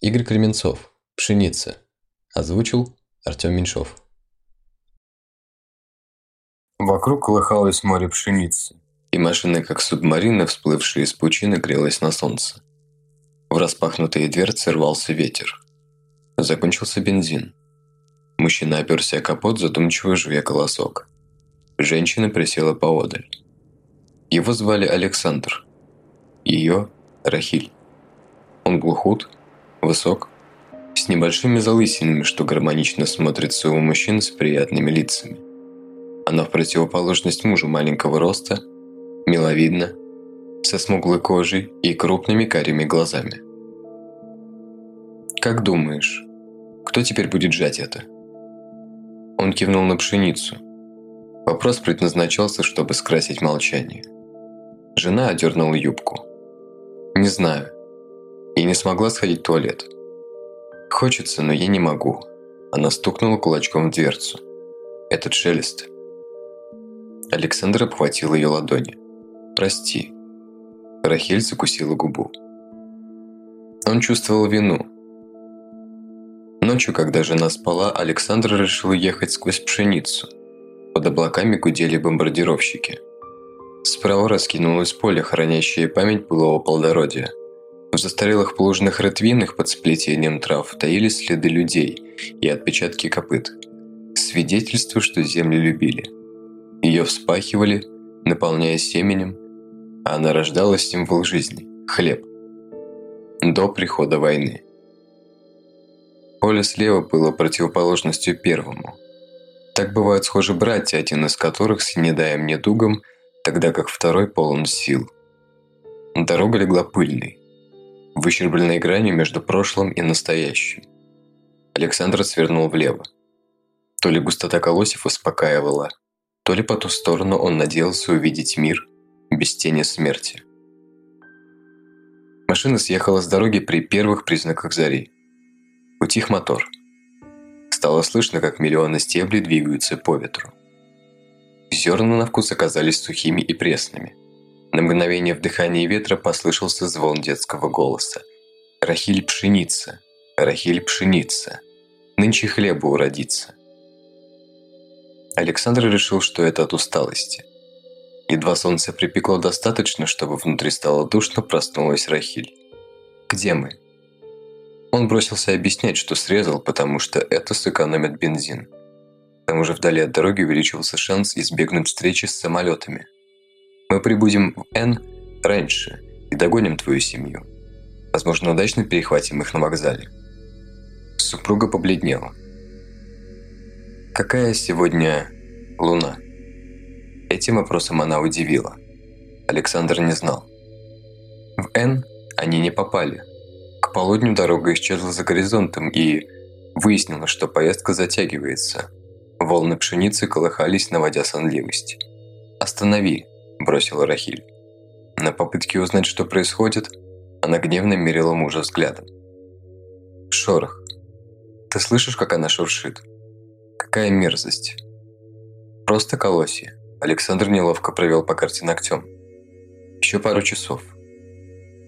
Игорь Кременцов. Пшеница. Озвучил Артем Меньшов. Вокруг колыхалось море пшеницы, и машина, как субмарина, всплывшая из пучины, грелась на солнце. В распахнутые дверцы рвался ветер. Закончился бензин. Мужчина оперся о капот, задумчиво жуя колосок. Женщина присела поодаль. Его звали Александр. Ее – Рахиль. Он глухут, Высок, с небольшими залысинами, что гармонично смотрится у мужчин с приятными лицами. Она в противоположность мужу маленького роста, миловидна, со смуглой кожей и крупными карими глазами. «Как думаешь, кто теперь будет жать это?» Он кивнул на пшеницу. Вопрос предназначался, чтобы скрасить молчание. Жена одернула юбку. «Не знаю. И не смогла сходить в туалет. Хочется, но я не могу. Она стукнула кулачком в дверцу. Этот шелест. Александр обхватил ее ладони. «Прости». Рахиль закусила губу. Он чувствовал вину. Ночью, когда жена спала, Александр решил ехать сквозь пшеницу. Под облаками гудели бомбардировщики. Справа раскинулось поле, хранящее память былого плодородия. В застарелых положенных рытвинах под сплетением трав таились следы людей и отпечатки копыт. Свидетельство, что землю любили. Ее вспахивали, наполняя семенем, а она рождала символ жизни – хлеб. До прихода войны. Поле слева было противоположностью первому. Так бывают схожи братья, один из которых с недаем недугом, тогда как второй полон сил. Дорога легла пыльной, выщербленной гранью между прошлым и настоящим. Александр свернул влево. То ли густота колосьев успокаивала, то ли по ту сторону он надеялся увидеть мир без тени смерти. Машина съехала с дороги при первых признаках зари. Утих мотор. Стало слышно, как миллионы стеблей двигаются по ветру. Зерна на вкус оказались сухими и пресными – на мгновение в дыхании ветра послышался звон детского голоса. «Рахиль пшеница! Рахиль пшеница! Нынче хлеба уродится!» Александр решил, что это от усталости. Едва солнце припекло достаточно, чтобы внутри стало душно, проснулась Рахиль. «Где мы?» Он бросился объяснять, что срезал, потому что это сэкономит бензин. К тому же вдали от дороги увеличился шанс избегнуть встречи с самолетами – мы прибудем в Н раньше и догоним твою семью. Возможно, удачно перехватим их на вокзале. Супруга побледнела. Какая сегодня луна? Этим вопросом она удивила. Александр не знал. В Н они не попали. К полудню дорога исчезла за горизонтом и выяснилось, что поездка затягивается. Волны пшеницы колыхались, наводя сонливость. «Останови», – бросила Рахиль. На попытке узнать, что происходит, она гневно мерила мужа взглядом. «Шорох, ты слышишь, как она шуршит? Какая мерзость!» «Просто колосье», – Александр неловко провел по карте ногтем. «Еще пару часов».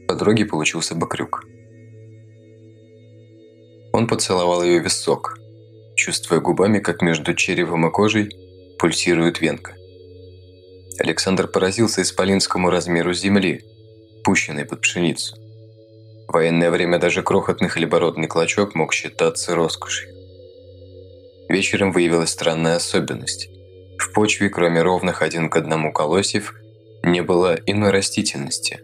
По дороге получился бы крюк. Он поцеловал ее висок, чувствуя губами, как между черевом и кожей пульсирует венка. Александр поразился исполинскому размеру земли, пущенной под пшеницу. В военное время даже крохотный хлебородный клочок мог считаться роскошью. Вечером выявилась странная особенность. В почве, кроме ровных один к одному колосьев, не было иной растительности.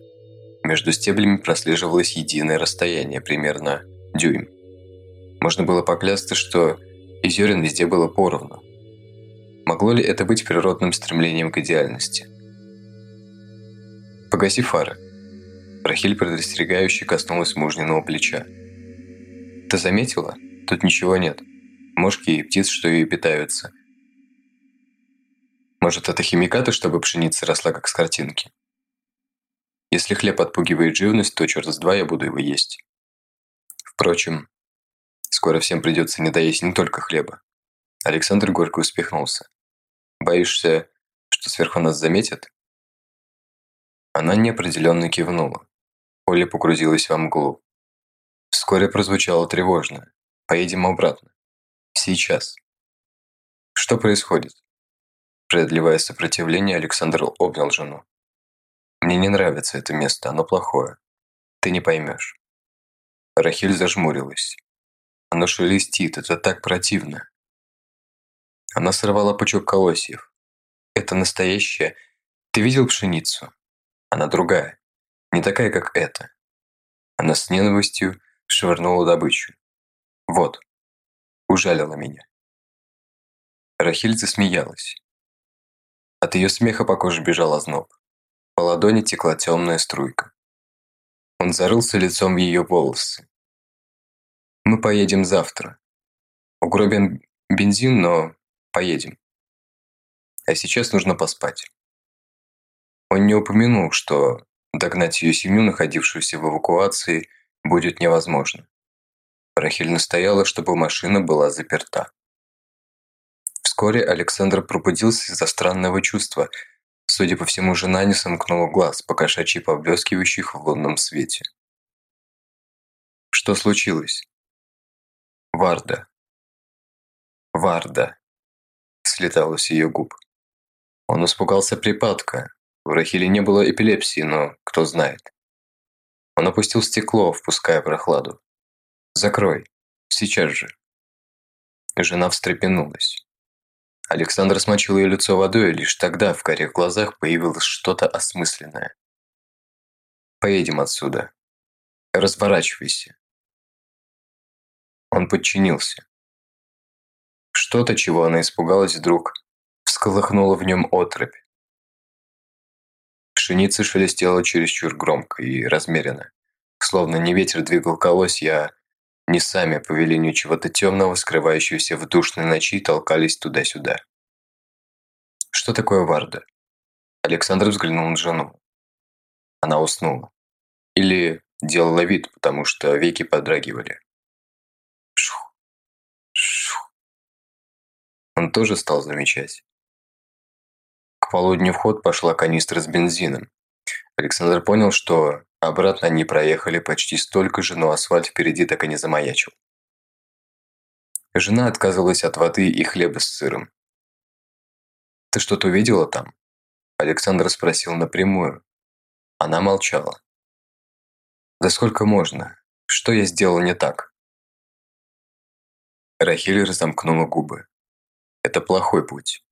Между стеблями прослеживалось единое расстояние, примерно дюйм. Можно было поклясться, что и зерен везде было поровну. Могло ли это быть природным стремлением к идеальности? «Погаси фары!» Рахиль предостерегающе коснулась мужниного плеча. «Ты заметила? Тут ничего нет. Мошки и птиц, что и питаются. Может, это химикаты, чтобы пшеница росла как с картинки? Если хлеб отпугивает живность, то черт с два я буду его есть. Впрочем, скоро всем придется не доесть не только хлеба. Александр горько успехнулся. Боишься, что сверху нас заметят? Она неопределенно кивнула. Оля погрузилась во мглу. Вскоре прозвучало тревожно. Поедем обратно. Сейчас. Что происходит? Преодолевая сопротивление, Александр обнял жену. Мне не нравится это место, оно плохое. Ты не поймешь. Рахиль зажмурилась. Оно шелестит, это так противно. Она сорвала пучок колосьев. «Это настоящее. Ты видел пшеницу? Она другая. Не такая, как эта». Она с ненавистью швырнула добычу. «Вот. Ужалила меня». Рахиль засмеялась. От ее смеха по коже бежал озноб. По ладони текла темная струйка. Он зарылся лицом в ее волосы. «Мы поедем завтра. Угробим бензин, но Поедем. А сейчас нужно поспать. Он не упомянул, что догнать ее семью, находившуюся в эвакуации, будет невозможно. Рахиль настояла, чтобы машина была заперта. Вскоре Александр пробудился из-за странного чувства. Судя по всему, жена не сомкнула глаз, покошачьи поблескивающих в лунном свете. Что случилось? Варда. Варда слетала с ее губ. Он испугался припадка. В Рахиле не было эпилепсии, но кто знает. Он опустил стекло, впуская прохладу. «Закрой. Сейчас же». Жена встрепенулась. Александр смочил ее лицо водой, и лишь тогда в карих глазах появилось что-то осмысленное. «Поедем отсюда. Разворачивайся». Он подчинился. Что-то, чего она испугалась вдруг, всколыхнуло в нем отрыбь. Пшеница шелестела чересчур громко и размеренно. Словно не ветер двигал колосья, а не сами по велению чего-то темного, скрывающегося в душной ночи, толкались туда-сюда. «Что такое Варда?» Александр взглянул на жену. Она уснула. Или делала вид, потому что веки подрагивали. Он тоже стал замечать. К полудню в ход пошла канистра с бензином. Александр понял, что обратно они проехали почти столько же, но асфальт впереди так и не замаячил. Жена отказывалась от воды и хлеба с сыром. «Ты что-то увидела там?» Александр спросил напрямую. Она молчала. «Да сколько можно? Что я сделал не так?» Рахиль разомкнула губы. Это плохой путь.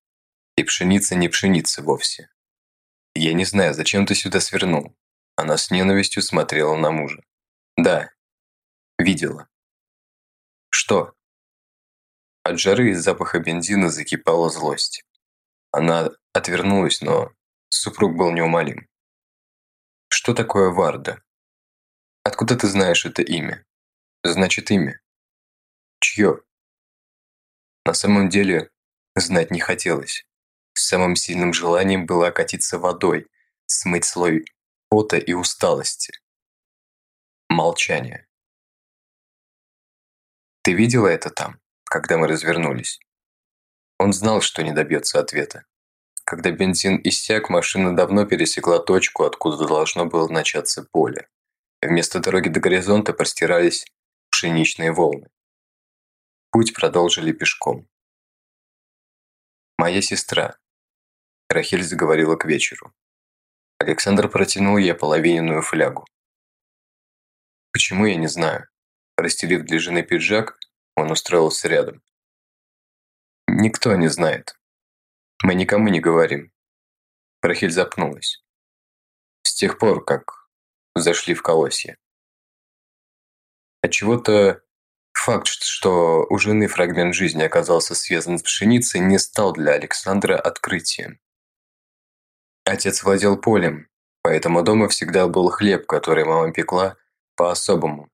И пшеница не пшеница вовсе. Я не знаю, зачем ты сюда свернул. Она с ненавистью смотрела на мужа. Да. Видела. Что? От жары и запаха бензина закипала злость. Она отвернулась, но супруг был неумолим. Что такое Варда? Откуда ты знаешь это имя? Значит, имя. Чье? На самом деле, Знать не хотелось. Самым сильным желанием было окатиться водой, смыть слой пота и усталости. Молчание. «Ты видела это там, когда мы развернулись?» Он знал, что не добьется ответа. Когда бензин иссяк, машина давно пересекла точку, откуда должно было начаться поле. Вместо дороги до горизонта простирались пшеничные волны. Путь продолжили пешком. «Моя сестра». Рахиль заговорила к вечеру. Александр протянул ей половиненную флягу. «Почему, я не знаю». Расстелив для жены пиджак, он устроился рядом. «Никто не знает. Мы никому не говорим». Рахиль запнулась. «С тех пор, как зашли в колосье». А чего-то факт, что у жены фрагмент жизни оказался связан с пшеницей, не стал для Александра открытием. Отец владел полем, поэтому дома всегда был хлеб, который мама пекла по-особому.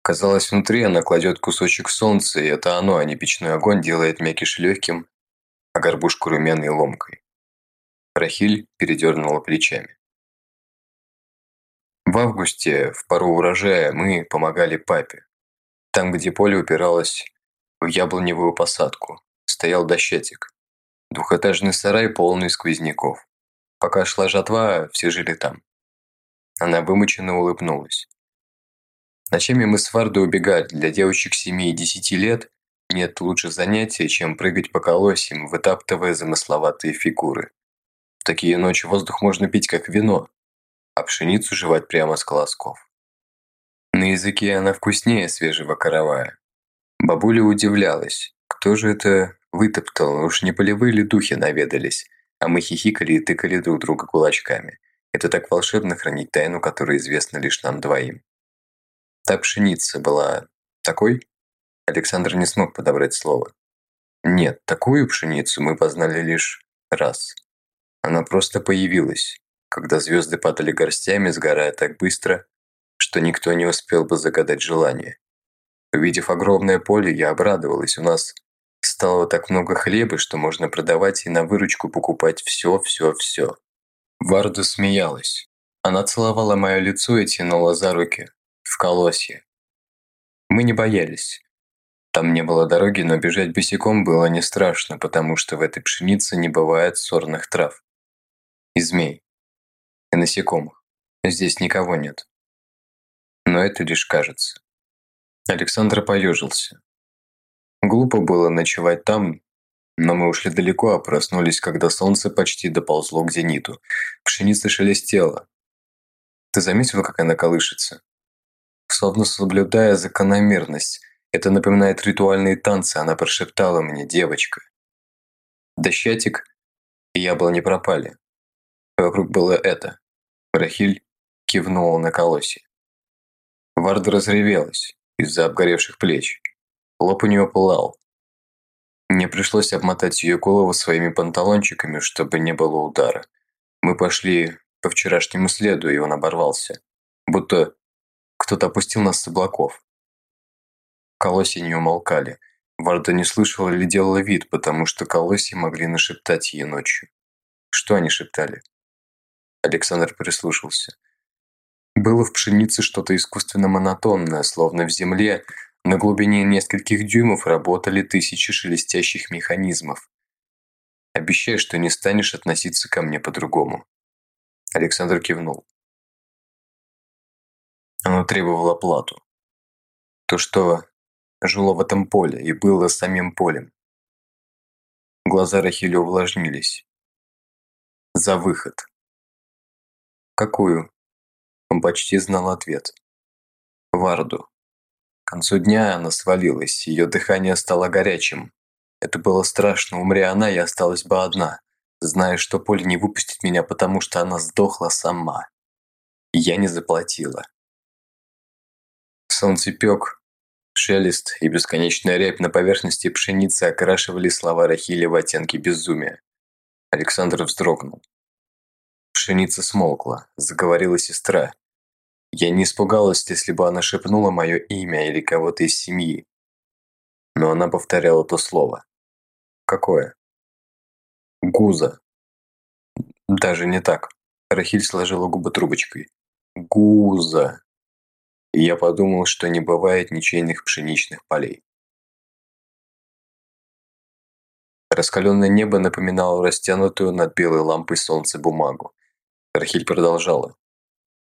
Казалось, внутри она кладет кусочек солнца, и это оно, а не печной огонь, делает мякиш легким, а горбушку румяной ломкой. Рахиль передернула плечами. В августе, в пару урожая, мы помогали папе. Там, где поле упиралось в яблоневую посадку, стоял дощетик. Двухэтажный сарай, полный сквозняков. Пока шла жатва, все жили там. Она вымученно улыбнулась. Ночами мы с Вардой убегали. Для девочек семи и 10 лет нет лучше занятия, чем прыгать по колосьям, вытаптывая замысловатые фигуры. В такие ночи воздух можно пить, как вино, а пшеницу жевать прямо с колосков. На языке она вкуснее свежего каравая. Бабуля удивлялась. Кто же это вытоптал? Уж не полевые ли духи наведались? А мы хихикали и тыкали друг друга кулачками. Это так волшебно хранить тайну, которая известна лишь нам двоим. Та пшеница была такой? Александр не смог подобрать слово. Нет, такую пшеницу мы познали лишь раз. Она просто появилась, когда звезды падали горстями, сгорая так быстро, что никто не успел бы загадать желание. Увидев огромное поле, я обрадовалась. У нас стало так много хлеба, что можно продавать и на выручку покупать все-все-все. Варда смеялась. Она целовала мое лицо и тянула за руки. В колосье. Мы не боялись. Там не было дороги, но бежать босиком было не страшно, потому что в этой пшенице не бывает сорных трав. И змей. И насекомых. Здесь никого нет но это лишь кажется. Александр поежился. Глупо было ночевать там, но мы ушли далеко, а проснулись, когда солнце почти доползло к зениту. Пшеница шелестела. Ты заметила, как она колышется? Словно соблюдая закономерность, это напоминает ритуальные танцы, она прошептала мне, девочка. Дощатик и яблони пропали. Вокруг было это. Рахиль кивнула на колосе. Варда разревелась из-за обгоревших плеч. Лоб у нее пылал. Мне пришлось обмотать ее голову своими панталончиками, чтобы не было удара. Мы пошли по вчерашнему следу, и он оборвался. Будто кто-то опустил нас с облаков. Колосья не умолкали. Варда не слышала или делала вид, потому что колосья могли нашептать ей ночью. Что они шептали? Александр прислушался. Было в пшенице что-то искусственно монотонное, словно в земле. На глубине нескольких дюймов работали тысячи шелестящих механизмов. «Обещай, что не станешь относиться ко мне по-другому». Александр кивнул. Оно требовало плату. То, что жило в этом поле и было самим полем. Глаза Рахиля увлажнились. За выход. Какую? Он почти знал ответ. Варду. К концу дня она свалилась, ее дыхание стало горячим. Это было страшно, умри она, я осталась бы одна, зная, что Поле не выпустит меня, потому что она сдохла сама. И я не заплатила. Солнце пек, шелест и бесконечная рябь на поверхности пшеницы окрашивали слова Рахили в оттенки безумия. Александр вздрогнул. Пшеница смолкла, заговорила сестра, я не испугалась, если бы она шепнула мое имя или кого-то из семьи. Но она повторяла то слово. Какое? Гуза. Даже не так. Рахиль сложила губы трубочкой. Гуза. И я подумал, что не бывает ничейных пшеничных полей. Раскаленное небо напоминало растянутую над белой лампой солнце бумагу. Рахиль продолжала.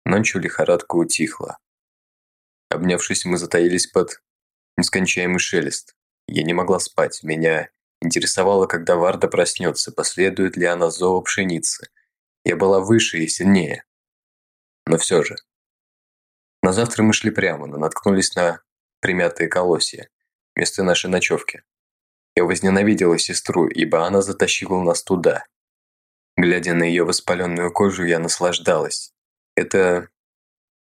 Ночью лихорадка утихла. Обнявшись, мы затаились под нескончаемый шелест. Я не могла спать, меня интересовало, когда Варда проснется, последует ли она зову пшеницы. Я была выше и сильнее. Но все же. На завтра мы шли прямо, но наткнулись на примятые колосья, место нашей ночевки. Я возненавидела сестру, ибо она затащила нас туда. Глядя на ее воспаленную кожу, я наслаждалась. Это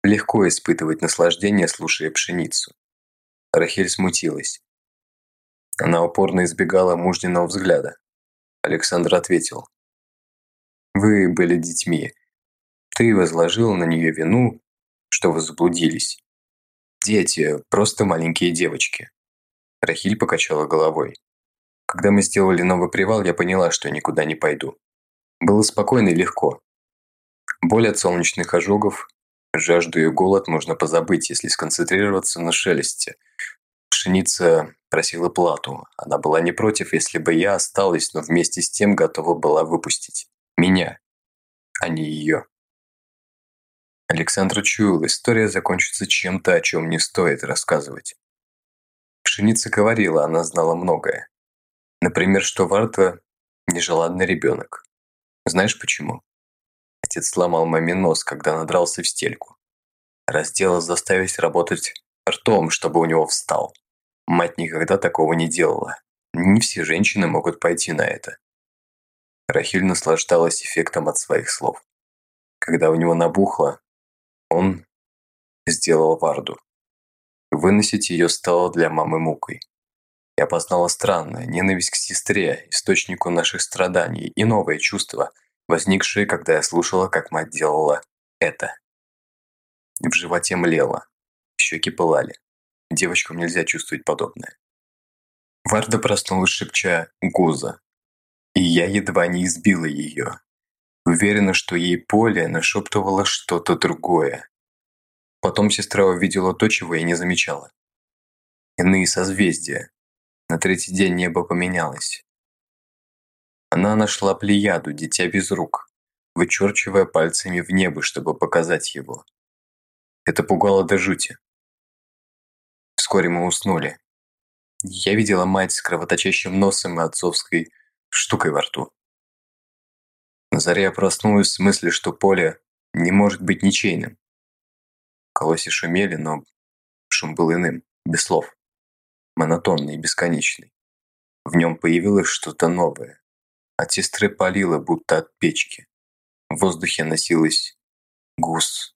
легко испытывать наслаждение, слушая пшеницу. Рахиль смутилась. Она упорно избегала мужниного взгляда. Александр ответил. «Вы были детьми. Ты возложил на нее вину, что вы заблудились. Дети, просто маленькие девочки». Рахиль покачала головой. «Когда мы сделали новый привал, я поняла, что никуда не пойду. Было спокойно и легко. Боль от солнечных ожогов, жажду и голод можно позабыть, если сконцентрироваться на шелесте. Пшеница просила плату. Она была не против, если бы я осталась, но вместе с тем готова была выпустить. Меня, а не ее. Александр чуял, история закончится чем-то, о чем не стоит рассказывать. Пшеница говорила, она знала многое. Например, что Варта – нежеланный ребенок. Знаешь почему? Отец сломал мамин нос, когда надрался в стельку. Раздела заставить работать ртом, чтобы у него встал. Мать никогда такого не делала. Не все женщины могут пойти на это. Рахиль наслаждалась эффектом от своих слов. Когда у него набухло, он сделал Варду. Выносить ее стало для мамы мукой. Я познала странное, ненависть к сестре, источнику наших страданий и новое чувство, возникшие, когда я слушала, как мать делала это. В животе млело, щеки пылали. Девочкам нельзя чувствовать подобное. Варда проснулась, шепча «Гуза», и я едва не избила ее. Уверена, что ей поле нашептывало что-то другое. Потом сестра увидела то, чего я не замечала. Иные созвездия. На третий день небо поменялось. Она нашла Плеяду, дитя без рук, вычерчивая пальцами в небо, чтобы показать его. Это пугало до жути. Вскоре мы уснули. Я видела мать с кровоточащим носом и отцовской штукой во рту. На заре я проснулась с мысли, что поле не может быть ничейным. Колоси шумели, но шум был иным, без слов. Монотонный и бесконечный. В нем появилось что-то новое, от сестры палило, будто от печки. В воздухе носилось гус.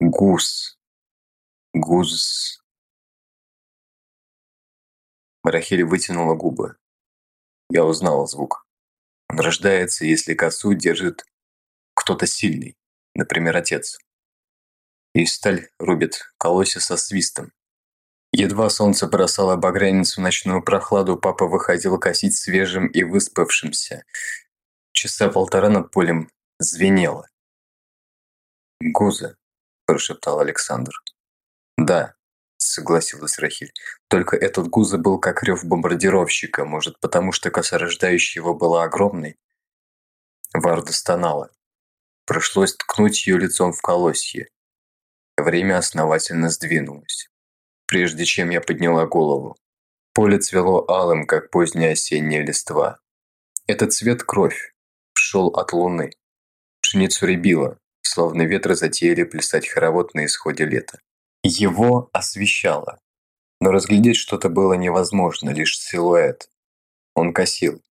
Гус. гус. Рахель вытянула губы. Я узнала звук. Он рождается, если косу держит кто-то сильный, например, отец. И сталь рубит колосья со свистом. Едва солнце бросало багрянец в ночную прохладу, папа выходил косить свежим и выспавшимся. Часа полтора над полем звенело. «Гуза», – прошептал Александр. «Да», – согласилась Рахиль. «Только этот Гуза был как рев бомбардировщика, может, потому что коса его была огромной?» Варда стонала. Пришлось ткнуть ее лицом в колосье. Время основательно сдвинулось прежде чем я подняла голову. Поле цвело алым, как поздняя осенняя листва. Этот цвет – кровь, шел от луны. Пшеницу рябило, словно ветры затеяли плясать хоровод на исходе лета. Его освещало, но разглядеть что-то было невозможно, лишь силуэт. Он косил.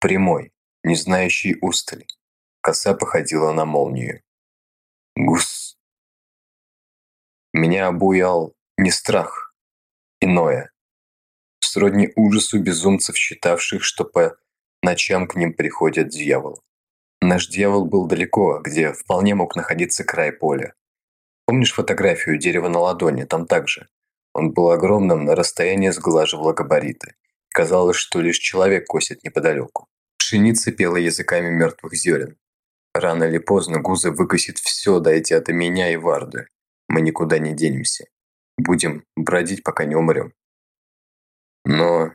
Прямой, не знающий устали. Коса походила на молнию. Гус. Меня обуял не страх, иное. Сродни ужасу безумцев, считавших, что по ночам к ним приходит дьявол. Наш дьявол был далеко, где вполне мог находиться край поля. Помнишь фотографию дерева на ладони, там также? Он был огромным, на расстоянии сглаживало габариты. Казалось, что лишь человек косит неподалеку. Пшеница пела языками мертвых зерен. Рано или поздно гузы выкосит все, дайте от меня и Варды. Мы никуда не денемся. Будем бродить, пока не умрем. Но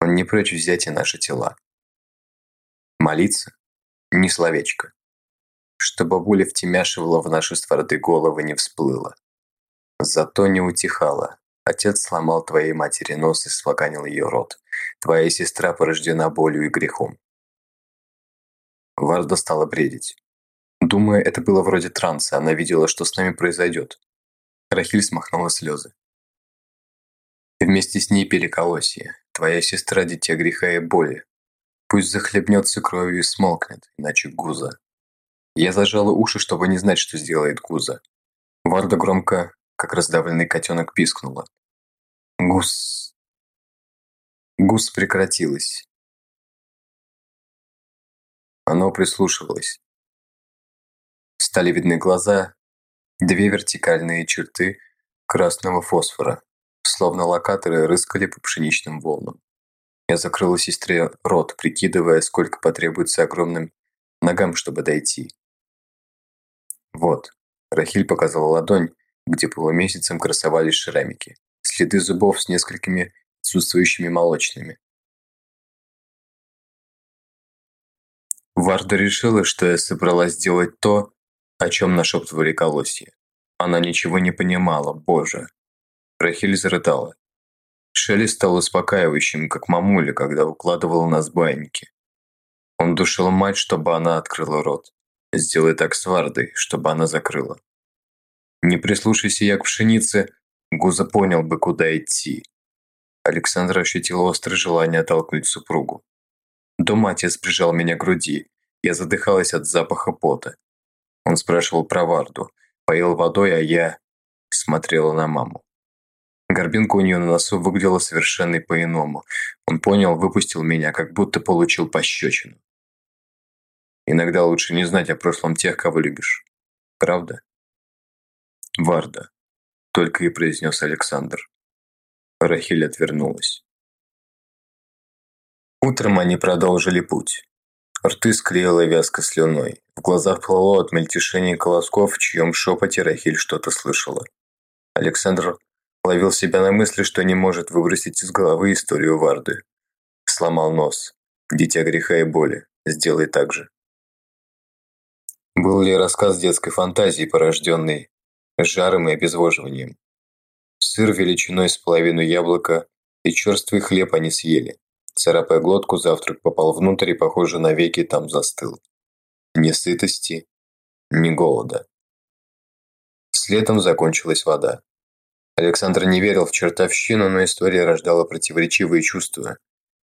он не прочь взять и наши тела. Молиться? не словечко. Что бабуля втемяшивала в наши створды головы не всплыла. Зато не утихала. Отец сломал твоей матери нос и слоганил ее рот. Твоя сестра порождена болью и грехом. Варда стала бредить. Думаю, это было вроде транса, она видела, что с нами произойдет. Рахиль смахнула слезы. «Ты вместе с ней пили колосья. Твоя сестра – дитя греха и боли. Пусть захлебнется кровью и смолкнет, иначе Гуза». Я зажала уши, чтобы не знать, что сделает Гуза. Варда громко, как раздавленный котенок, пискнула. «Гус...» Гус прекратилась. Оно прислушивалось. Стали видны глаза, Две вертикальные черты красного фосфора, словно локаторы, рыскали по пшеничным волнам. Я закрыла сестре рот, прикидывая, сколько потребуется огромным ногам, чтобы дойти. Вот. Рахиль показала ладонь, где полумесяцем красовались шрамики. Следы зубов с несколькими отсутствующими молочными. Варда решила, что я собралась делать то, о чем нашептывали колосья. Она ничего не понимала, боже. Рахиль зарыдала. Шелест стал успокаивающим, как мамуля, когда укладывала нас баньки. Он душил мать, чтобы она открыла рот. Сделай так с Вардой, чтобы она закрыла. Не прислушайся я к пшенице, Гуза понял бы, куда идти. Александра ощутила острое желание оттолкнуть супругу. Дом отец прижал меня к груди. Я задыхалась от запаха пота. Он спрашивал про Варду, поил водой, а я смотрела на маму. Горбинка у нее на носу выглядела совершенно по-иному. Он понял, выпустил меня, как будто получил пощечину. Иногда лучше не знать о прошлом тех, кого любишь. Правда? Варда. Только и произнес Александр. Рахиль отвернулась. Утром они продолжили путь. Рты склеила вязко слюной. В глазах плыло от мельтешения колосков, в чьем шепоте Рахиль что-то слышала. Александр ловил себя на мысли, что не может выбросить из головы историю Варды. Сломал нос. Дитя греха и боли. Сделай так же. Был ли рассказ детской фантазии, порожденный жаром и обезвоживанием? Сыр величиной с половину яблока и черствый хлеб они съели. Царапая глотку, завтрак попал внутрь и, похоже, навеки там застыл. Ни сытости, ни голода. Следом закончилась вода. Александр не верил в чертовщину, но история рождала противоречивые чувства.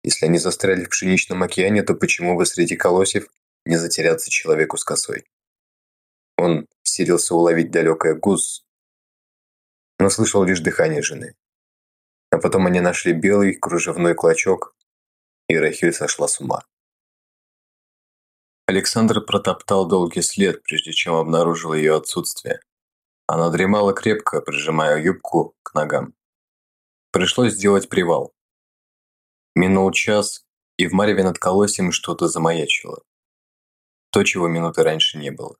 Если они застряли в пшеничном океане, то почему бы среди колосьев не затеряться человеку с косой? Он силился уловить далекое гуз, но слышал лишь дыхание жены. А потом они нашли белый кружевной клочок, и Рахиль сошла с ума. Александр протоптал долгий след, прежде чем обнаружил ее отсутствие. Она дремала крепко, прижимая юбку к ногам. Пришлось сделать привал. Минул час, и в Мареве над колосьем что-то замаячило. То, чего минуты раньше не было.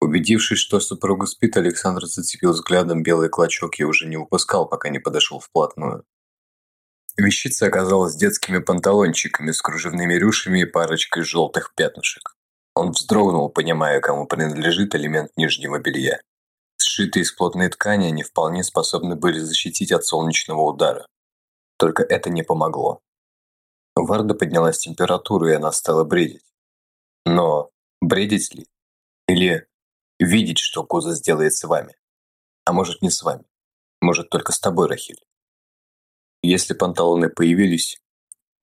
Убедившись, что супруга спит, Александр зацепил взглядом белый клочок и уже не упускал, пока не подошел вплотную. Вещица оказалась детскими панталончиками с кружевными рюшами и парочкой желтых пятнышек. Он вздрогнул, понимая, кому принадлежит элемент нижнего белья. Сшитые из плотной ткани, они вполне способны были защитить от солнечного удара. Только это не помогло. Варда поднялась температура, и она стала бредить. Но бредить ли? Или видеть, что Коза сделает с вами? А может, не с вами. Может, только с тобой, Рахиль. Если панталоны появились,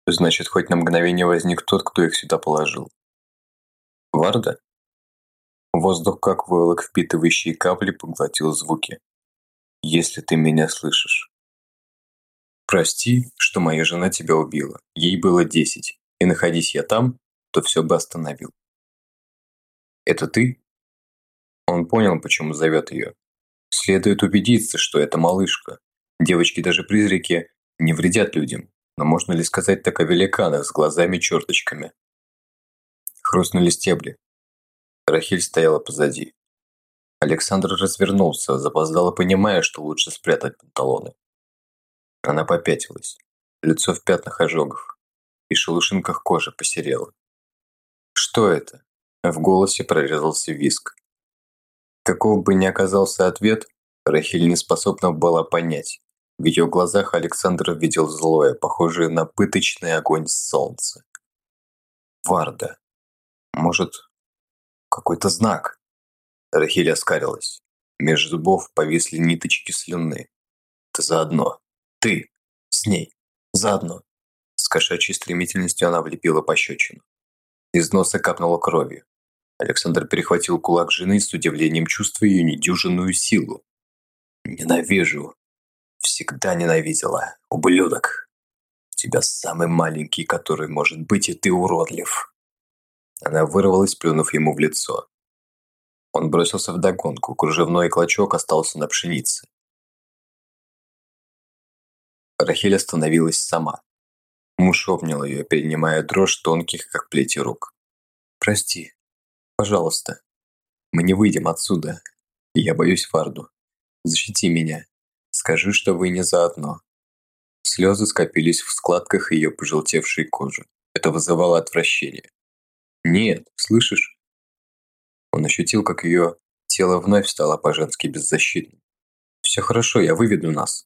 значит, хоть на мгновение возник тот, кто их сюда положил. Варда? Воздух, как войлок, впитывающий капли, поглотил звуки. Если ты меня слышишь. Прости, что моя жена тебя убила. Ей было десять. И находись я там, то все бы остановил. Это ты? Он понял, почему зовет ее. Следует убедиться, что это малышка, Девочки-даже-призраки не вредят людям, но можно ли сказать так о великанах с глазами-черточками? Хрустнули стебли. Рахиль стояла позади. Александр развернулся, запоздала понимая, что лучше спрятать панталоны. Она попятилась. Лицо в пятнах ожогов. И шелушинках кожи посерела. «Что это?» В голосе прорезался виск. Каков бы ни оказался ответ, Рахиль не способна была понять. В ее глазах Александр видел злое, похожее на пыточный огонь солнце. «Варда! Может, какой-то знак?» Рахиль оскарилась. Меж зубов повисли ниточки слюны. «Ты заодно! Ты! С ней! Заодно!» С кошачьей стремительностью она влепила пощечину. Из носа капнула кровью. Александр перехватил кулак жены с удивлением, чувствуя ее недюжинную силу. «Ненавижу всегда ненавидела. Ублюдок. Тебя самый маленький, который может быть, и ты уродлив. Она вырвалась, плюнув ему в лицо. Он бросился в догонку, кружевной клочок остался на пшенице. Рахиль остановилась сама. Муж обнял ее, перенимая дрожь тонких, как плети рук. «Прости. Пожалуйста. Мы не выйдем отсюда. Я боюсь Фарду. Защити меня. Скажи, что вы не заодно». Слезы скопились в складках ее пожелтевшей кожи. Это вызывало отвращение. «Нет, слышишь?» Он ощутил, как ее тело вновь стало по-женски беззащитным. «Все хорошо, я выведу нас».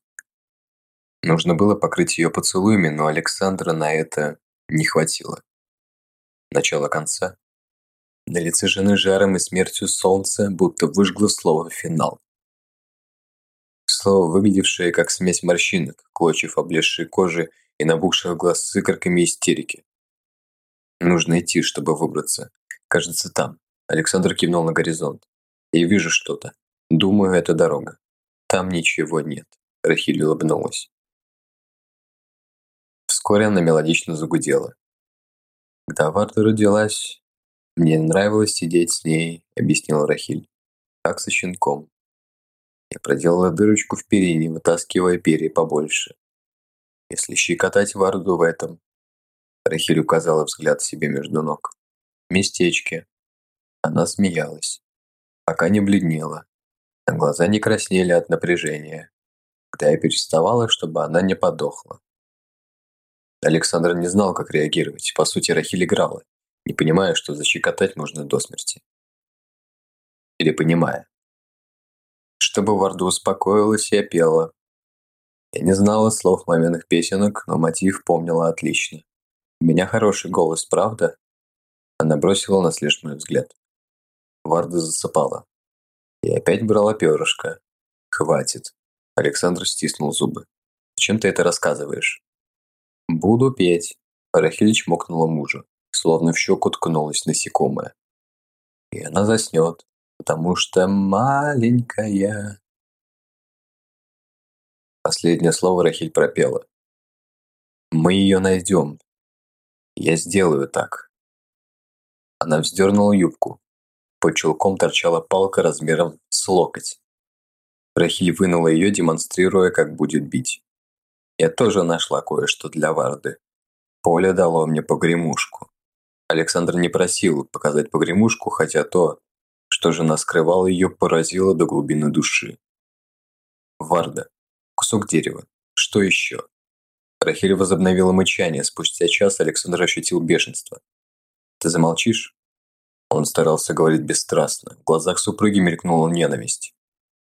Нужно было покрыть ее поцелуями, но Александра на это не хватило. Начало конца. На лице жены жаром и смертью солнца будто выжгло слово «финал» лицо, выглядевшее как смесь морщинок, клочев облезшей кожи и набухших глаз с икорками истерики. «Нужно идти, чтобы выбраться. Кажется, там». Александр кивнул на горизонт. «Я вижу что-то. Думаю, это дорога. Там ничего нет». Рахиль улыбнулась. Вскоре она мелодично загудела. «Когда Варда родилась, мне нравилось сидеть с ней», — объяснил Рахиль. «Как со щенком. Я проделала дырочку в перине, вытаскивая перья побольше. Если щекотать Варду в этом... Рахиль указала взгляд себе между ног. Местечки. Она смеялась. Пока не бледнела. А глаза не краснели от напряжения. Когда я переставала, чтобы она не подохла. Александр не знал, как реагировать. По сути, Рахиль играла, не понимая, что защекотать можно до смерти. Или понимая. Чтобы Варда успокоилась, и опела, Я не знала слов маминых песенок, но мотив помнила отлично. У меня хороший голос, правда? Она бросила на слежный взгляд. Варда засыпала. Я опять брала перышко. Хватит. Александр стиснул зубы. Чем ты это рассказываешь? Буду петь. Рахиль чмокнула мужа, словно в щеку ткнулась насекомая. И она заснет потому что маленькая...» Последнее слово Рахиль пропела. «Мы ее найдем. Я сделаю так». Она вздернула юбку. Под чулком торчала палка размером с локоть. Рахиль вынула ее, демонстрируя, как будет бить. Я тоже нашла кое-что для Варды. Поле дало мне погремушку. Александр не просил показать погремушку, хотя то, что же наскрывало ее, поразило до глубины души. Варда. Кусок дерева. Что еще? Рахиль возобновила мычание. Спустя час Александр ощутил бешенство. «Ты замолчишь?» Он старался говорить бесстрастно. В глазах супруги мелькнула ненависть.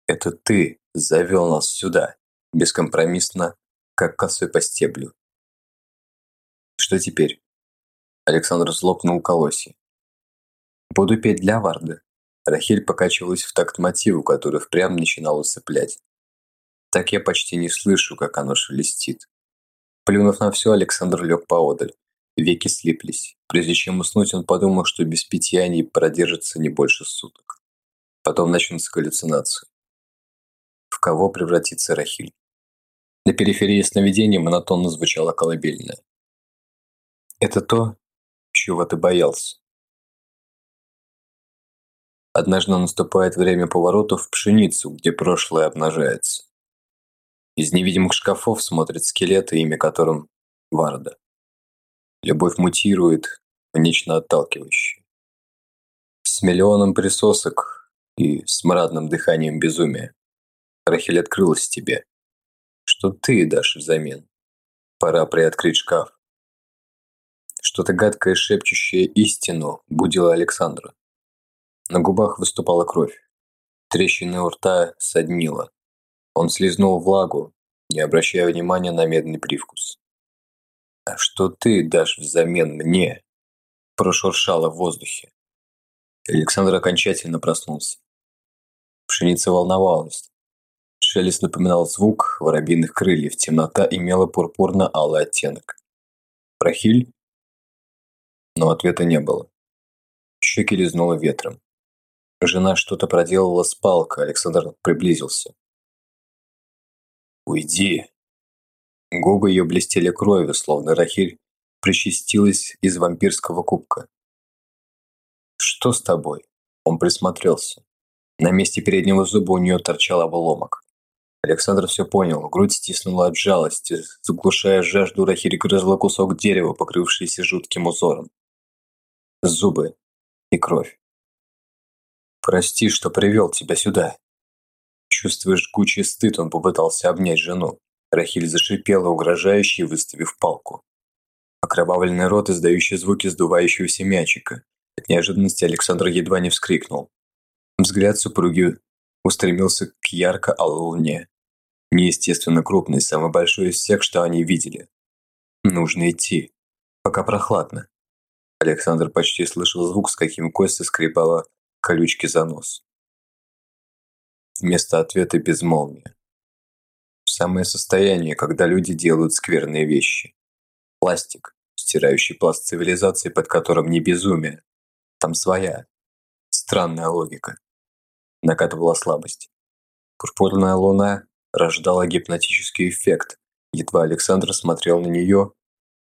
«Это ты завел нас сюда!» Бескомпромиссно, как косой по стеблю. «Что теперь?» Александр злопнул колосье. «Буду петь для Варды». Рахиль покачивалась в такт мотиву, который впрямь начинал усыплять. Так я почти не слышу, как оно шелестит. Плюнув на все, Александр лег поодаль. Веки слиплись. Прежде чем уснуть, он подумал, что без питья они продержатся не больше суток. Потом начнутся галлюцинации. В кого превратится Рахиль? На периферии сновидения монотонно звучала колыбельная. «Это то, чего ты боялся». Однажды наступает время поворота в пшеницу, где прошлое обнажается. Из невидимых шкафов смотрят скелеты, имя которым Варда. Любовь мутирует в нечто отталкивающее. С миллионом присосок и смрадным дыханием безумия. Рахель открылась тебе. Что ты дашь взамен? Пора приоткрыть шкаф. Что-то гадкое, шепчущее истину, будило Александра. На губах выступала кровь. Трещина у рта соднила. Он слезнул влагу, не обращая внимания на медный привкус. «А что ты дашь взамен мне?» прошуршало в воздухе. Александр окончательно проснулся. Пшеница волновалась. Шелест напоминал звук воробьиных крыльев, темнота имела пурпурно-алый оттенок. «Прохиль?» Но ответа не было. Щеки лизнуло ветром. Жена что-то проделывала с палкой, Александр приблизился. «Уйди!» Губы ее блестели кровью, словно Рахиль причастилась из вампирского кубка. «Что с тобой?» Он присмотрелся. На месте переднего зуба у нее торчал обломок. Александр все понял, грудь стиснула от жалости, заглушая жажду, Рахиль грызла кусок дерева, покрывшийся жутким узором. Зубы и кровь. Прости, что привел тебя сюда. Чувствуя жгучий стыд, он попытался обнять жену. Рахиль зашипела, угрожающе выставив палку. Окровавленный рот, издающий звуки сдувающегося мячика. От неожиданности Александр едва не вскрикнул. Взгляд супруги устремился к ярко-алой луне. Неестественно крупный, самый большой из всех, что они видели. Нужно идти. Пока прохладно. Александр почти слышал звук, с каким Костя скрипала колючки за нос. Вместо ответа безмолвие. Самое состояние, когда люди делают скверные вещи. Пластик, стирающий пласт цивилизации, под которым не безумие. Там своя, странная логика. Накатывала слабость. Пурпурная луна рождала гипнотический эффект. Едва Александр смотрел на нее,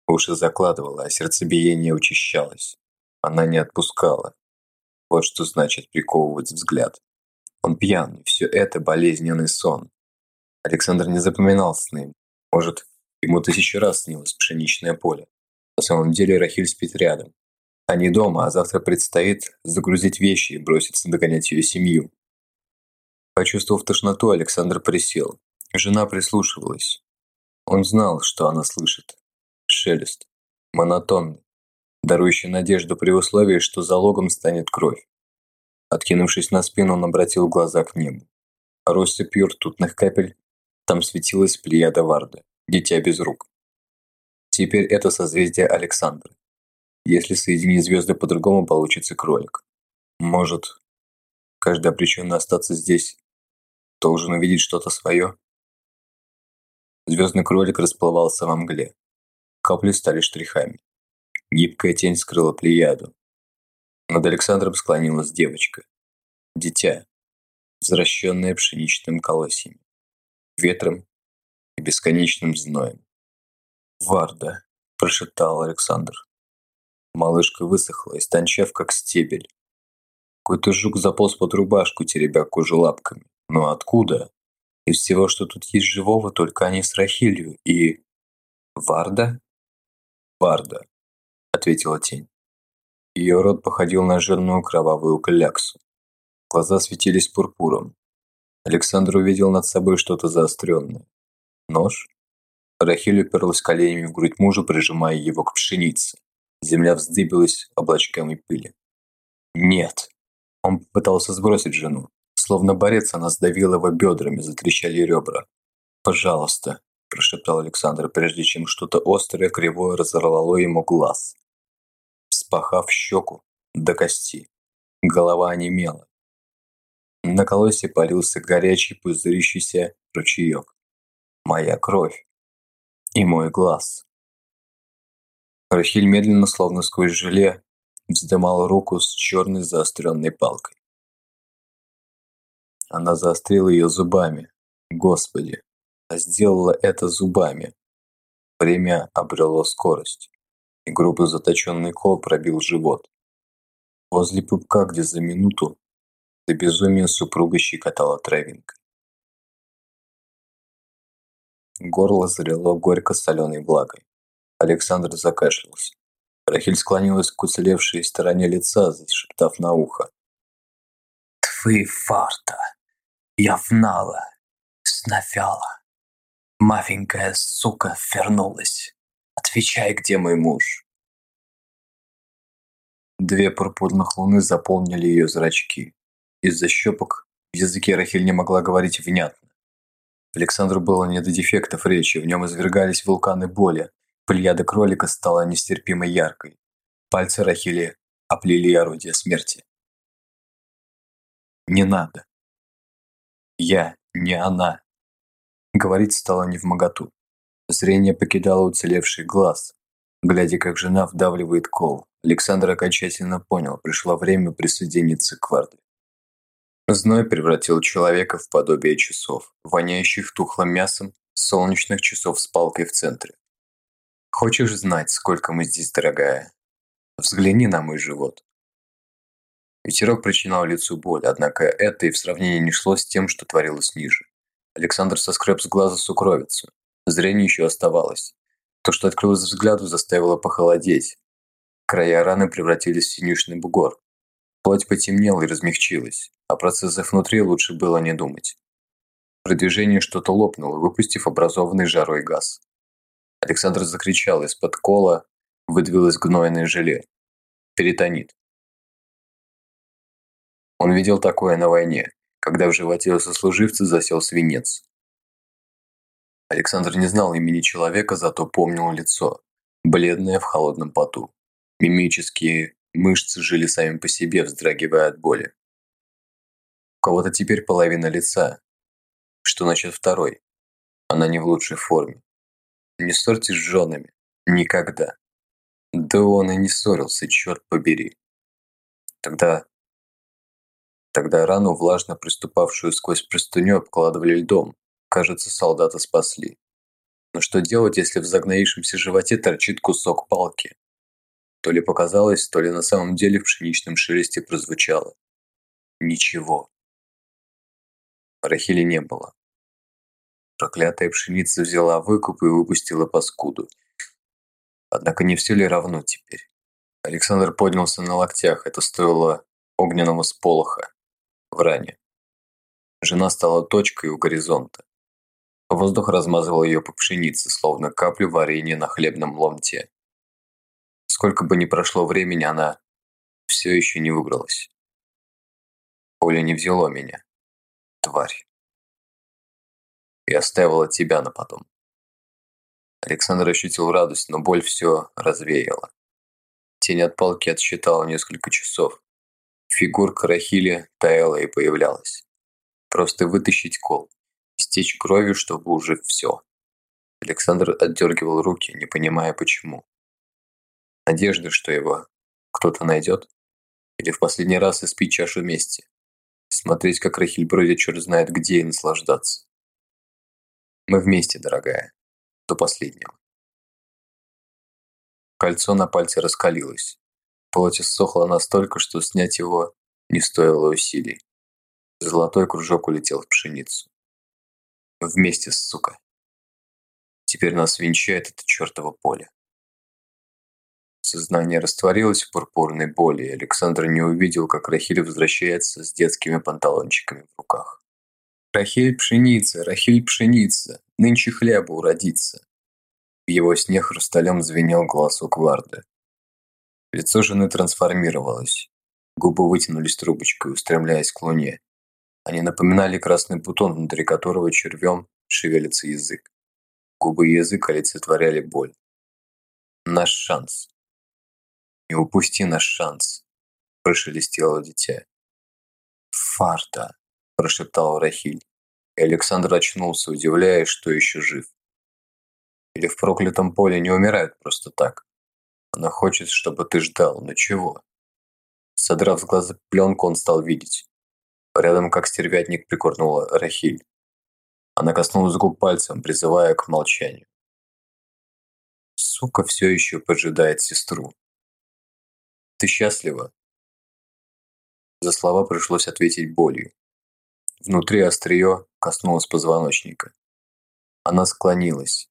уши закладывала, а сердцебиение учащалось. Она не отпускала. Вот что значит приковывать взгляд. Он пьян, все это болезненный сон. Александр не запоминал сны. Может, ему тысячу раз снилось пшеничное поле. На самом деле Рахиль спит рядом. Они дома, а завтра предстоит загрузить вещи и броситься догонять ее семью. Почувствовав тошноту, Александр присел. Жена прислушивалась. Он знал, что она слышит. Шелест. Монотонный дарующий надежду при условии, что залогом станет кровь. Откинувшись на спину, он обратил глаза к небу. Россыпью ртутных капель там светилась плеяда Варды, дитя без рук. Теперь это созвездие Александра. Если соединить звезды по-другому, получится кролик. Может, каждый причина остаться здесь должен увидеть что-то свое? Звездный кролик расплывался во мгле. Капли стали штрихами. Гибкая тень скрыла плеяду. Над Александром склонилась девочка. Дитя, возвращенное пшеничным колосьем, ветром и бесконечным зноем. «Варда!» – прошептал Александр. Малышка высохла, истончав, как стебель. Какой-то жук заполз под рубашку, теребя кожу лапками. Но откуда? Из всего, что тут есть живого, только они с Рахилью и... Варда? Варда ответила тень. Ее рот походил на жирную кровавую кляксу. Глаза светились пурпуром. Александр увидел над собой что-то заостренное. Нож? Рахиль уперлась коленями в грудь мужа, прижимая его к пшенице. Земля вздыбилась облачками пыли. «Нет!» Он попытался сбросить жену. Словно борец, она сдавила его бедрами, затрещали ребра. «Пожалуйста!» – прошептал Александр, прежде чем что-то острое, кривое разорвало ему глаз вспахав щеку до кости. Голова онемела. На колосе полился горячий пузырящийся ручеек. Моя кровь. И мой глаз. Рахиль медленно, словно сквозь желе, вздымал руку с черной заостренной палкой. Она заострила ее зубами. Господи, а сделала это зубами. Время обрело скорость и грубо заточенный кол пробил живот. Возле пупка, где за минуту до безумия супруга щекотала Тревинг. Горло залило горько-соленой влагой. Александр закашлялся. Рахиль склонилась к уцелевшей стороне лица, зашептав на ухо. «Твы фарта! я Явнала! Снафяла! Мафенькая сука вернулась!» Отвечай, где мой муж? Две пурпурных луны заполнили ее зрачки. Из-за щепок в языке Рахиль не могла говорить внятно. Александру было не до дефектов речи, в нем извергались вулканы боли. Плеяда кролика стала нестерпимо яркой. Пальцы Рахили оплели орудие смерти. «Не надо. Я не она», — говорить стало не в невмоготу зрение покидало уцелевший глаз. Глядя, как жена вдавливает кол, Александр окончательно понял, пришло время присоединиться к Варде. Зной превратил человека в подобие часов, воняющих тухлым мясом, солнечных часов с палкой в центре. «Хочешь знать, сколько мы здесь, дорогая? Взгляни на мой живот». Ветерок причинял лицу боль, однако это и в сравнении не шло с тем, что творилось ниже. Александр соскреб с глаза сукровицу. Зрение еще оставалось. То, что открылось взгляду, заставило похолодеть. Края раны превратились в синюшный бугор. Плоть потемнела и размягчилась, а процессах внутри лучше было не думать. При движении что-то лопнуло, выпустив образованный жарой газ. Александр закричал, из-под кола выдвилось гнойное желе. Перитонит. Он видел такое на войне, когда в животе сослуживца засел свинец. Александр не знал имени человека, зато помнил лицо. Бледное в холодном поту. Мимические мышцы жили сами по себе, вздрагивая от боли. У кого-то теперь половина лица. Что насчет второй? Она не в лучшей форме. Не ссорьтесь с женами. Никогда. Да он и не ссорился, черт побери. Тогда... Тогда рану, влажно приступавшую сквозь простыню, обкладывали льдом, Кажется, солдата спасли. Но что делать, если в загноившемся животе торчит кусок палки? То ли показалось, то ли на самом деле в пшеничном шелесте прозвучало. Ничего. Рахили не было. Проклятая пшеница взяла выкуп и выпустила паскуду. Однако не все ли равно теперь? Александр поднялся на локтях, это стоило огненного сполоха в ране. Жена стала точкой у горизонта. Воздух размазывал ее по пшенице, словно каплю варенья на хлебном ломте. Сколько бы ни прошло времени, она все еще не выбралась. Поле не взяло меня, тварь. И оставила тебя на потом. Александр ощутил радость, но боль все развеяла. Тень от палки отсчитала несколько часов. Фигурка Рахили таяла и появлялась. Просто вытащить кол истечь кровью, чтобы уже все. Александр отдергивал руки, не понимая почему. Надежды, что его кто-то найдет, или в последний раз испить чашу мести, смотреть, как Рахиль бродит черт знает где и наслаждаться. Мы вместе, дорогая, до последнего. Кольцо на пальце раскалилось. Плоть иссохла настолько, что снять его не стоило усилий. Золотой кружок улетел в пшеницу. Вместе, сука. Теперь нас венчает это чертово поле. Сознание растворилось в пурпурной боли, и Александр не увидел, как Рахиль возвращается с детскими панталончиками в руках. «Рахиль пшеница, Рахиль пшеница, нынче хлеба уродится!» В его сне хрусталем звенел голосок Варды. Лицо жены трансформировалось. Губы вытянулись трубочкой, устремляясь к луне, они напоминали красный бутон, внутри которого червем шевелится язык. Губы и язык олицетворяли боль. «Наш шанс!» «Не упусти наш шанс!» – прошелестело дитя. «Фарта!» – прошептал Рахиль. И Александр очнулся, удивляясь, что еще жив. «Или в проклятом поле не умирают просто так. Она хочет, чтобы ты ждал. Но чего?» Содрав с глаза пленку, он стал видеть. Рядом, как стервятник, прикорнула Рахиль. Она коснулась губ пальцем, призывая к молчанию. Сука все еще поджидает сестру. «Ты счастлива?» За слова пришлось ответить болью. Внутри острие коснулось позвоночника. Она склонилась.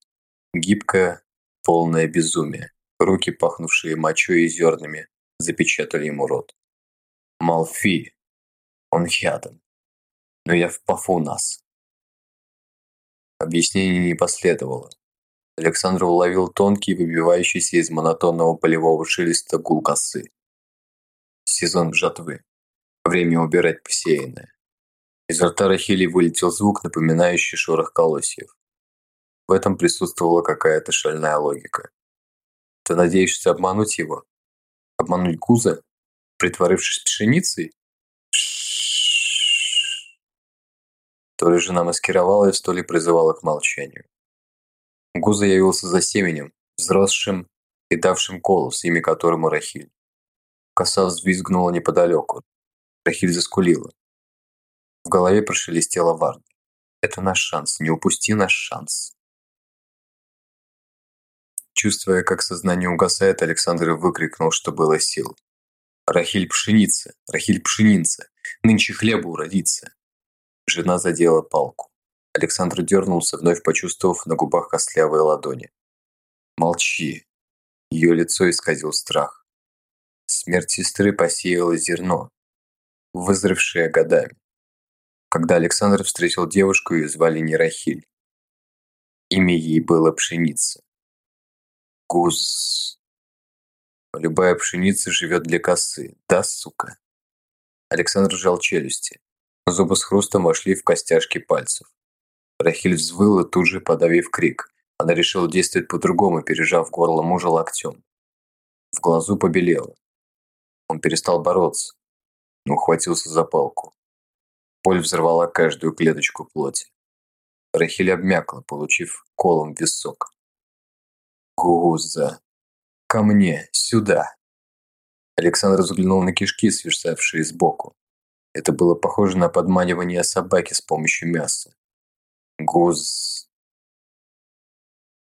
Гибкая, полное безумие. Руки, пахнувшие мочой и зернами, запечатали ему рот. «Малфи!» Он рядом. Но я в пафу нас. Объяснений не последовало. Александр уловил тонкий, выбивающийся из монотонного полевого шелеста гул косы. Сезон жатвы. Время убирать посеянное. Из рта Рахили вылетел звук, напоминающий шорох колосьев. В этом присутствовала какая-то шальная логика. Ты надеешься обмануть его? Обмануть Гуза? Притворившись пшеницей? То ли жена маскировалась, то ли призывала к молчанию. Гуза явился за семенем, взросшим и давшим голос, имя которому Рахиль. Коса взвизгнула неподалеку. Рахиль заскулила. В голове прошелестела варна. «Это наш шанс, не упусти наш шанс!» Чувствуя, как сознание угасает, Александр выкрикнул, что было сил. Рахиль Пшеницы, Рахиль Пшеницы, нынче хлеба уродится. Жена задела палку. Александр дернулся, вновь почувствовав на губах костлявые ладони. Молчи. Ее лицо исказил страх. Смерть сестры посеяла зерно, вызревшее годами. Когда Александр встретил девушку, ее звали не Рахиль. Имя ей было Пшеница. Гуз... Любая пшеница живет для косы. Да, сука? Александр сжал челюсти. Зубы с хрустом вошли в костяшки пальцев. Рахиль взвыла, тут же подавив крик. Она решила действовать по-другому, пережав горло мужа локтем. В глазу побелело. Он перестал бороться, но ухватился за палку. Боль взорвала каждую клеточку плоти. Рахиль обмякла, получив колом висок. «Гуза!» ко мне, сюда!» Александр взглянул на кишки, свисавшие сбоку. Это было похоже на подманивание собаки с помощью мяса. Гуз...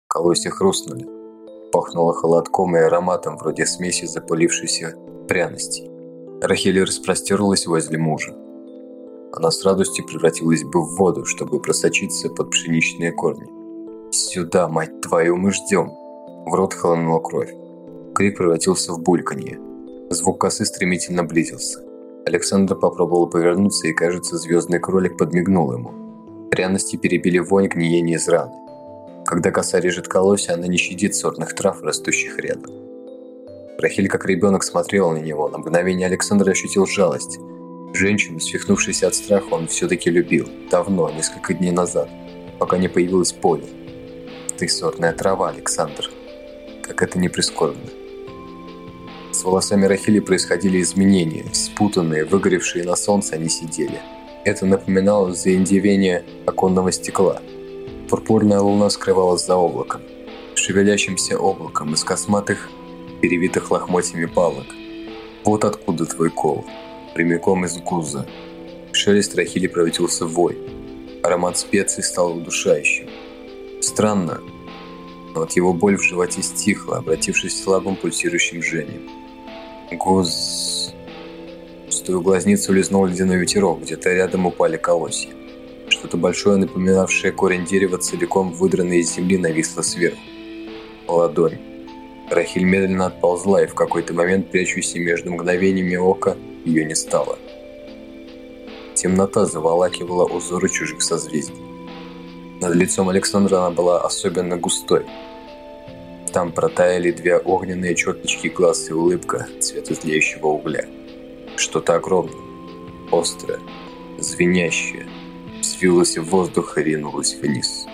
Колосья хрустнули. Пахнуло холодком и ароматом, вроде смеси запылившейся пряностей. Рахили распростерлась возле мужа. Она с радостью превратилась бы в воду, чтобы просочиться под пшеничные корни. «Сюда, мать твою, мы ждем!» В рот хлынула кровь. Крик превратился в бульканье. Звук косы стремительно близился. Александр попробовал повернуться, и, кажется, звездный кролик подмигнул ему. Пряности перебили вонь гниения из раны. Когда коса режет колосья, она не щадит сорных трав, растущих рядом. Рахиль, как ребенок, смотрел на него. На мгновение Александр ощутил жалость. Женщину, свихнувшись от страха, он все-таки любил. Давно, несколько дней назад, пока не появилось поле. Ты сорная трава, Александр. Как это не прискорбно. С волосами Рахили происходили изменения. Спутанные, выгоревшие на солнце, они сидели. Это напоминало заиндевение оконного стекла. Пурпурная луна скрывалась за облаком. Шевелящимся облаком из косматых, перевитых лохмотьями палок. Вот откуда твой кол. Прямиком из гуза. Шелест Рахили превратился в вой. Аромат специй стал удушающим. Странно, но от его боль в животе стихла, обратившись к слабым пульсирующим жжением. Гуз... Пустую глазницу лизнул ледяной ветерок, где-то рядом упали колосья. Что-то большое, напоминавшее корень дерева, целиком выдранное из земли, нависло сверху. Ладонь. Рахиль медленно отползла, и в какой-то момент, прячущийся между мгновениями ока, ее не стало. Темнота заволакивала узоры чужих созвездий. Над лицом Александра она была особенно густой, там протаяли две огненные черточки глаз и улыбка цвета тлеющего угля. Что-то огромное, острое, звенящее, свилось в воздух и ринулось вниз.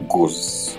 Гуз.